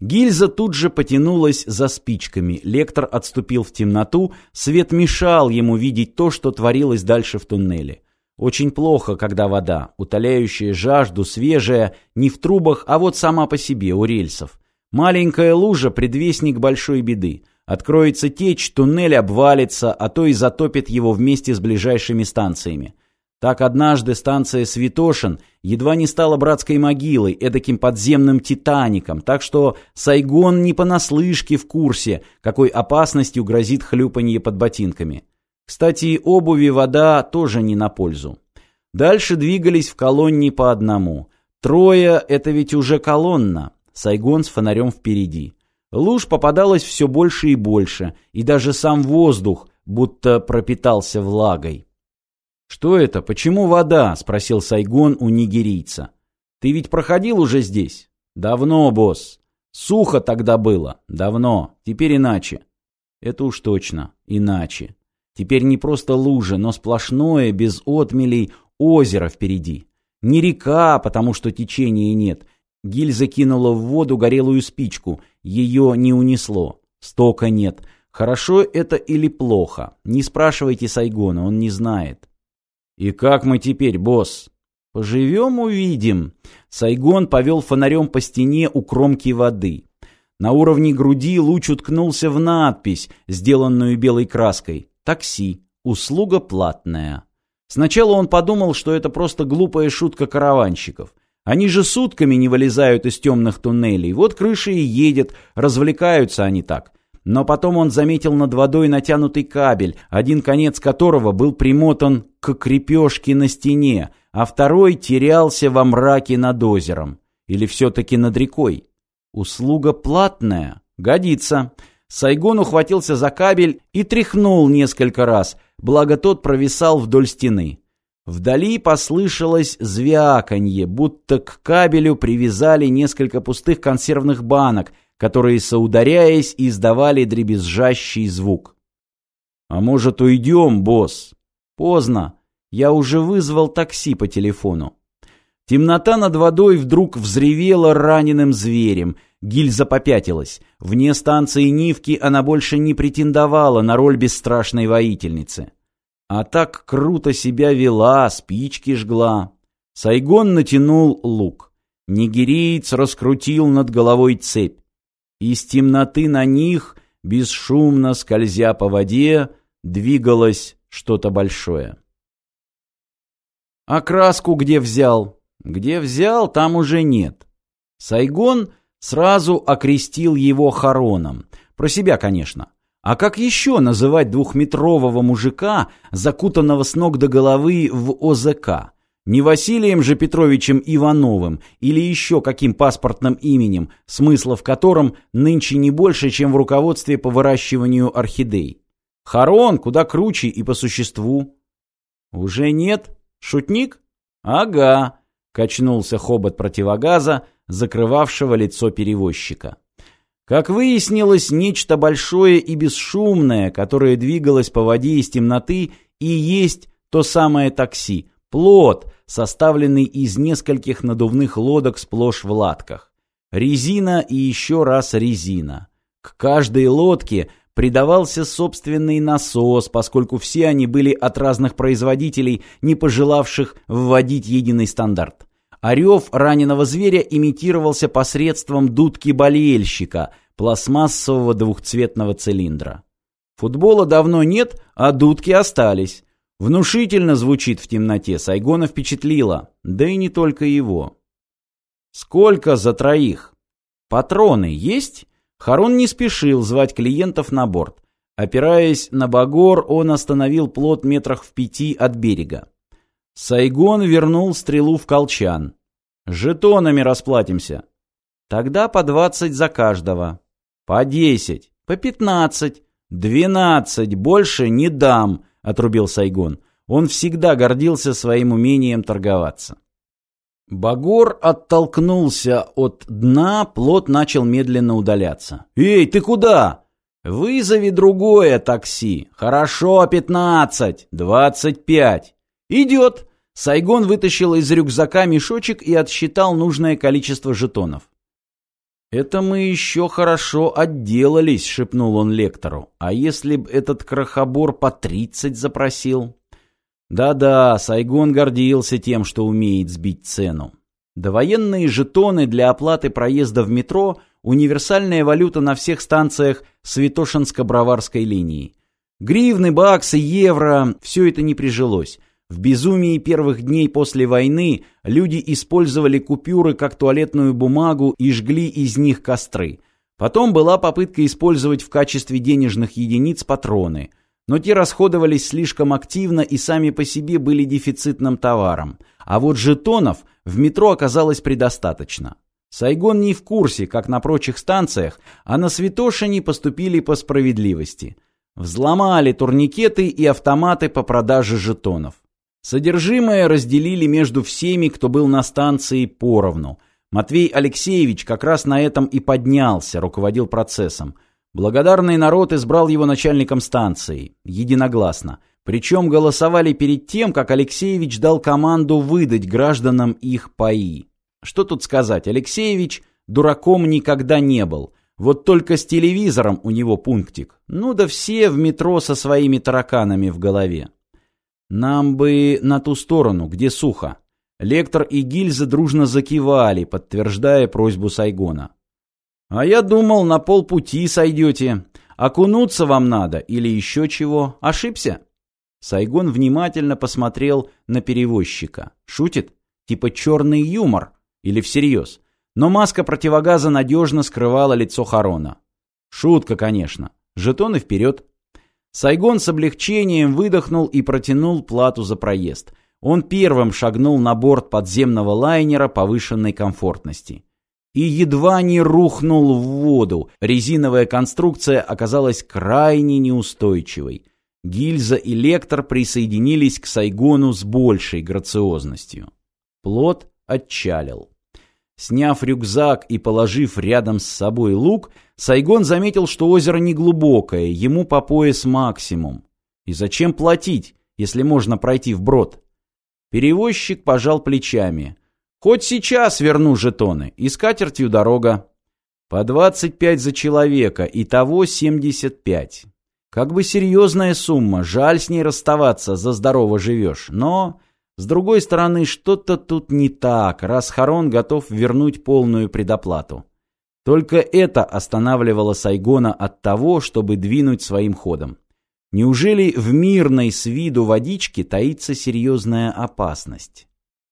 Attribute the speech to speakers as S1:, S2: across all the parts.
S1: Гильза тут же потянулась за спичками. Лектор отступил в темноту, свет мешал ему видеть то, что творилось дальше в туннеле. Очень плохо, когда вода, утоляющая жажду, свежая, не в трубах, а вот сама по себе, у рельсов. Маленькая лужа – предвестник большой беды. Откроется течь, туннель обвалится, а то и затопит его вместе с ближайшими станциями. Так однажды станция Святошин едва не стала братской могилой, эдаким подземным титаником, так что Сайгон не понаслышке в курсе, какой опасностью грозит хлюпанье под ботинками. Кстати, обуви вода тоже не на пользу. Дальше двигались в колонне по одному. Трое — это ведь уже колонна. Сайгон с фонарем впереди. Луж попадалось все больше и больше, и даже сам воздух будто пропитался влагой. «Что это? Почему вода?» — спросил Сайгон у нигерийца. «Ты ведь проходил уже здесь?» «Давно, босс. Сухо тогда было. Давно. Теперь иначе». «Это уж точно. Иначе». Теперь не просто лужа, но сплошное, без отмелей, озеро впереди. Не река, потому что течения нет. Гильза кинула в воду горелую спичку. Ее не унесло. Стока нет. Хорошо это или плохо? Не спрашивайте Сайгона, он не знает. «И как мы теперь, босс?» «Поживем, увидим». Сайгон повел фонарем по стене у кромки воды. На уровне груди луч уткнулся в надпись, сделанную белой краской. Такси. Услуга платная. Сначала он подумал, что это просто глупая шутка караванщиков. Они же сутками не вылезают из темных туннелей. Вот крыша и едет, развлекаются они так. Но потом он заметил над водой натянутый кабель, один конец которого был примотан к крепежке на стене, а второй терялся во мраке над озером. Или все-таки над рекой. Услуга платная? Годится. Сайгон ухватился за кабель и тряхнул несколько раз, благо тот провисал вдоль стены. Вдали послышалось звяканье, будто к кабелю привязали несколько пустых консервных банок, которые, соударяясь, издавали дребезжащий звук. «А может, уйдем, босс?» «Поздно. Я уже вызвал такси по телефону». Темнота над водой вдруг взревела раненым зверем — Гильза попятилась. Вне станции Нивки она больше не претендовала на роль бесстрашной воительницы. А так круто себя вела, спички жгла. Сайгон натянул лук. Нигериец раскрутил над головой цепь. Из темноты на них, бесшумно скользя по воде, двигалось что-то большое. А краску где взял? Где взял, там уже нет. Сайгон Сразу окрестил его Хароном. Про себя, конечно. А как еще называть двухметрового мужика, закутанного с ног до головы в ОЗК? Не Василием же Петровичем Ивановым или еще каким паспортным именем, смысла в котором нынче не больше, чем в руководстве по выращиванию орхидей. Харон куда круче и по существу. Уже нет? Шутник? Ага, качнулся хобот противогаза, закрывавшего лицо перевозчика. Как выяснилось, нечто большое и бесшумное, которое двигалось по воде из темноты, и есть то самое такси, плот, составленный из нескольких надувных лодок сплошь в латках. Резина и еще раз резина. К каждой лодке придавался собственный насос, поскольку все они были от разных производителей, не пожелавших вводить единый стандарт. Орев раненого зверя имитировался посредством дудки болельщика, пластмассового двухцветного цилиндра. Футбола давно нет, а дудки остались. Внушительно звучит в темноте, Сайгона впечатлило, да и не только его. «Сколько за троих?» «Патроны есть?» Харон не спешил звать клиентов на борт. Опираясь на багор, он остановил плот метрах в пяти от берега. Сайгон вернул стрелу в колчан. «Жетонами расплатимся». «Тогда по двадцать за каждого». «По десять». «По пятнадцать». «Двенадцать. Больше не дам», — отрубил Сайгон. Он всегда гордился своим умением торговаться. Багор оттолкнулся от дна, плот начал медленно удаляться. «Эй, ты куда?» «Вызови другое такси. Хорошо, пятнадцать. Двадцать пять». «Идет». Сайгон вытащил из рюкзака мешочек и отсчитал нужное количество жетонов. «Это мы еще хорошо отделались», — шепнул он лектору. «А если б этот крохобор по тридцать запросил?» Да-да, Сайгон гордился тем, что умеет сбить цену. Довоенные жетоны для оплаты проезда в метро – универсальная валюта на всех станциях Святошинско-Броварской линии. Гривны, баксы, евро – все это не прижилось. В безумии первых дней после войны люди использовали купюры как туалетную бумагу и жгли из них костры. Потом была попытка использовать в качестве денежных единиц патроны. Но те расходовались слишком активно и сами по себе были дефицитным товаром. А вот жетонов в метро оказалось предостаточно. Сайгон не в курсе, как на прочих станциях, а на Святошине поступили по справедливости. Взломали турникеты и автоматы по продаже жетонов. Содержимое разделили между всеми, кто был на станции поровну. Матвей Алексеевич как раз на этом и поднялся, руководил процессом. Благодарный народ избрал его начальником станции. Единогласно. Причем голосовали перед тем, как Алексеевич дал команду выдать гражданам их паи. Что тут сказать, Алексеевич дураком никогда не был. Вот только с телевизором у него пунктик. Ну да все в метро со своими тараканами в голове. Нам бы на ту сторону, где сухо. Лектор и гильзы дружно закивали, подтверждая просьбу Сайгона. А я думал, на полпути сойдете. Окунуться вам надо или еще чего. Ошибся? Сайгон внимательно посмотрел на перевозчика. Шутит? Типа черный юмор? Или всерьез? Но маска противогаза надежно скрывала лицо Харона. Шутка, конечно. Жетоны вперед. Сайгон с облегчением выдохнул и протянул плату за проезд. Он первым шагнул на борт подземного лайнера повышенной комфортности. И едва не рухнул в воду. Резиновая конструкция оказалась крайне неустойчивой. Гильза и Лектор присоединились к Сайгону с большей грациозностью. Плот отчалил. Сняв рюкзак и положив рядом с собой лук, Сайгон заметил, что озеро неглубокое, ему по пояс максимум. И зачем платить, если можно пройти вброд? Перевозчик пожал плечами. Хоть сейчас верну жетоны, и с катертью дорога. По 25 за человека, и того 75. Как бы серьезная сумма, жаль с ней расставаться, за здорово живешь. Но, с другой стороны, что-то тут не так, раз Харон готов вернуть полную предоплату. Только это останавливало Сайгона от того, чтобы двинуть своим ходом. Неужели в мирной с виду водичке таится серьезная опасность?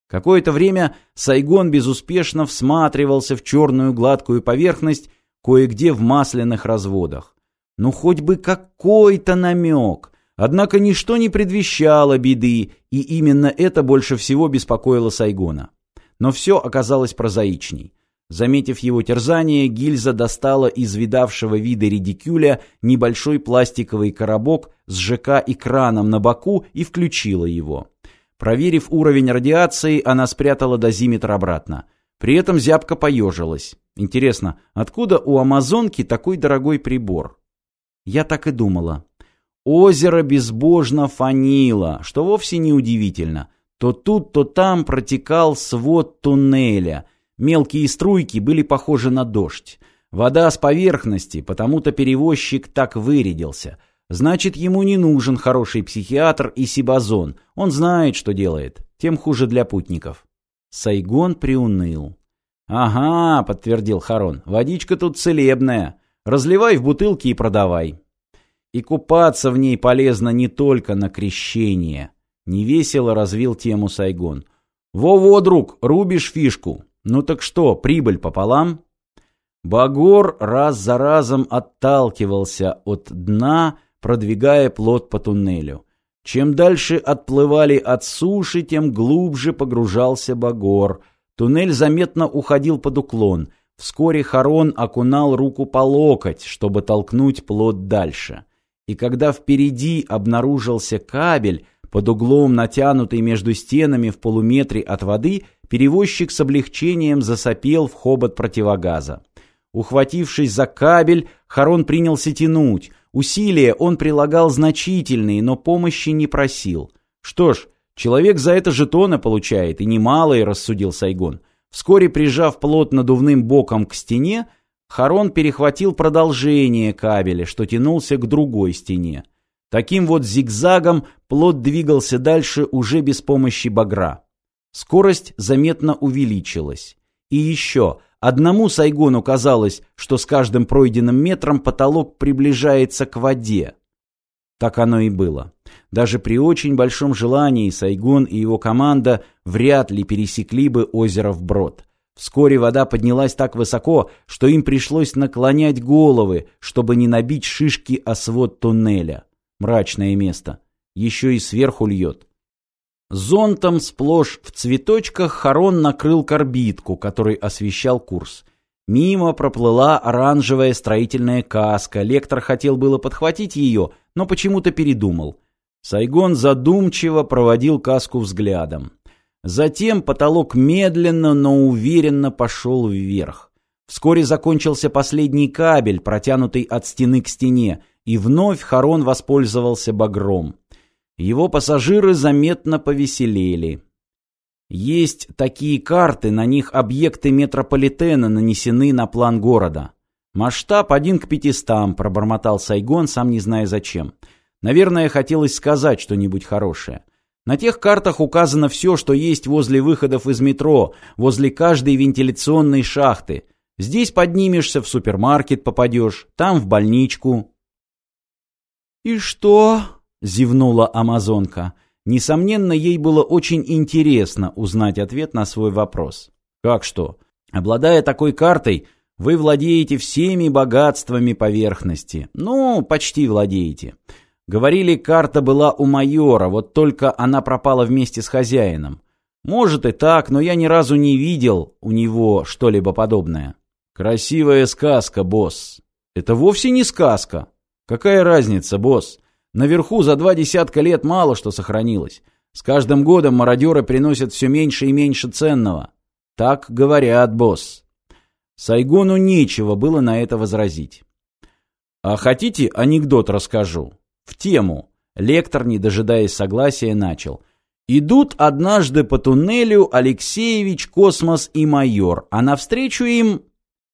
S1: Какое-то время Сайгон безуспешно всматривался в черную гладкую поверхность, кое-где в масляных разводах. Ну, хоть бы какой-то намек. Однако ничто не предвещало беды, и именно это больше всего беспокоило Сайгона. Но все оказалось прозаичней. Заметив его терзание, гильза достала из видавшего вида редикюля небольшой пластиковый коробок с ЖК-экраном на боку и включила его. Проверив уровень радиации, она спрятала дозиметр обратно. При этом зябко поежилась. Интересно, откуда у амазонки такой дорогой прибор? Я так и думала. Озеро безбожно фанило, что вовсе не удивительно. То тут, то там протекал свод туннеля. Мелкие струйки были похожи на дождь. Вода с поверхности, потому-то перевозчик так вырядился. Значит, ему не нужен хороший психиатр и сибазон. Он знает, что делает. Тем хуже для путников. Сайгон приуныл. «Ага», — подтвердил Харон, — «водичка тут целебная. Разливай в бутылки и продавай. И купаться в ней полезно не только на крещение. Невесело развил тему Сайгон. Во-во, друг, рубишь фишку. Ну так что, прибыль пополам? Багор раз за разом отталкивался от дна, продвигая плот по туннелю. Чем дальше отплывали от суши, тем глубже погружался Багор. Туннель заметно уходил под уклон — Вскоре Харон окунал руку по локоть, чтобы толкнуть плод дальше. И когда впереди обнаружился кабель, под углом натянутый между стенами в полуметре от воды, перевозчик с облегчением засопел в хобот противогаза. Ухватившись за кабель, Харон принялся тянуть. Усилия он прилагал значительные, но помощи не просил. Что ж, человек за это жетоны получает, и немалые, рассудил Сайгон. Вскоре, прижав плот надувным боком к стене, Харон перехватил продолжение кабеля, что тянулся к другой стене. Таким вот зигзагом плот двигался дальше уже без помощи багра. Скорость заметно увеличилась. И еще, одному Сайгону казалось, что с каждым пройденным метром потолок приближается к воде. Так оно и было. Даже при очень большом желании Сайгон и его команда вряд ли пересекли бы озеро вброд. Вскоре вода поднялась так высоко, что им пришлось наклонять головы, чтобы не набить шишки о свод туннеля. Мрачное место. Еще и сверху льет. Зонтом сплошь в цветочках Харон накрыл корбитку, который освещал курс. Мимо проплыла оранжевая строительная каска. Лектор хотел было подхватить ее, но почему-то передумал. Сайгон задумчиво проводил каску взглядом. Затем потолок медленно, но уверенно пошел вверх. Вскоре закончился последний кабель, протянутый от стены к стене, и вновь Харон воспользовался багром. Его пассажиры заметно повеселели. Есть такие карты, на них объекты метрополитена нанесены на план города. Масштаб один к пятистам, пробормотал Сайгон, сам не зная зачем. Наверное, хотелось сказать что-нибудь хорошее. На тех картах указано все, что есть возле выходов из метро, возле каждой вентиляционной шахты. Здесь поднимешься, в супермаркет попадешь, там в больничку. «И что?» — зевнула амазонка. Несомненно, ей было очень интересно узнать ответ на свой вопрос. «Как что? Обладая такой картой, вы владеете всеми богатствами поверхности. Ну, почти владеете. Говорили, карта была у майора, вот только она пропала вместе с хозяином. Может и так, но я ни разу не видел у него что-либо подобное. Красивая сказка, босс. Это вовсе не сказка. Какая разница, босс? Наверху за два десятка лет мало что сохранилось. С каждым годом мародеры приносят все меньше и меньше ценного. Так говорят, босс. Сайгону нечего было на это возразить. А хотите, анекдот расскажу? В тему. Лектор, не дожидаясь согласия, начал. Идут однажды по туннелю Алексеевич, Космос и майор, а навстречу им